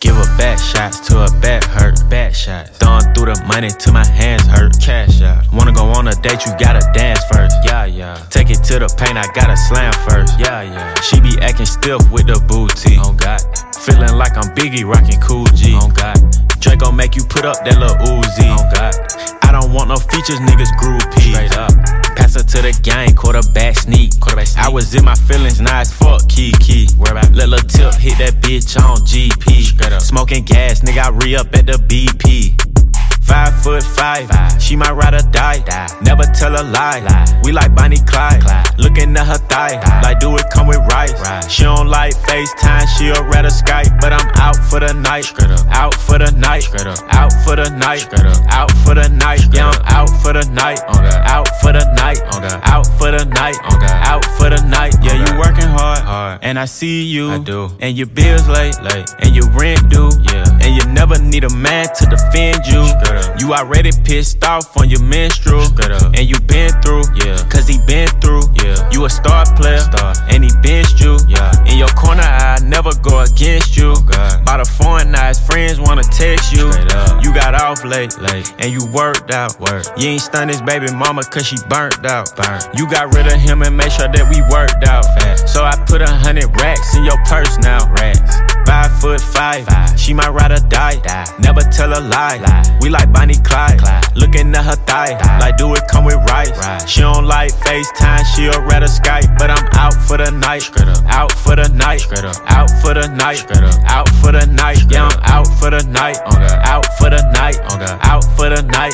Give her back shots to a back hurt. Back shots. Throwing through the money till my hands hurt. Cash out. Wanna go on a date, you gotta dance first. Yeah, yeah. Take it to the paint, I gotta slam first. Yeah, yeah. She be acting stiff with the booty. Oh God. Feeling like I'm Biggie rocking Coogi. Oh God. Draco make you put up that little Uzi. Oh God. I don't want no features, niggas groupie. Straight up. Pass her to the gang, quarterback sneak. Quarterback sneak. I was in my feelings, now it's fuck Kiki. Where about? Let little tip hit that bitch on GP. Straight up. Smoking gas, nigga, I re up at the BP. Five foot five, five. she might ride or die. die. Never tell a lie. lie. We like Bonnie Clyde. Clyde. Looking at her thigh, like do it come with rice. Right. She don't like FaceTime, she'll rather Skype. But I'm out for the night. Out for the night. Out for the night. Out for the night. Yeah, I'm out for the night. Out for the night. Out for the night. Out for the night. Yeah, you working hard. hard. And I see you. I do. And your bills late. late. And your rent due. Yeah. And you never need a man to defend you. You already pissed off on your menstrual. And you been through, yeah. Cause he been through, yeah. You a star player, star. and he benched you. Yeah. In your corner, I never go against eyes, friends wanna text you. You got off late, late, and you worked out. Work. You ain't stunned his baby mama cause she burnt out. Burnt. You got rid of him and made sure that we worked out. So I put a hundred racks in your purse now. Racks. Foot five, five. she might ride or die. die. Never tell a lie. lie. We like Bonnie Clyde. Clyde. Looking at her thigh, thigh, like do it come with rice. Right. She don't like FaceTime, she'll rather Skype. But I'm out for the night. Out for the night. Out for the night. Out for the night. Yeah, I'm. Out for the night. Out for the night. Out for the night.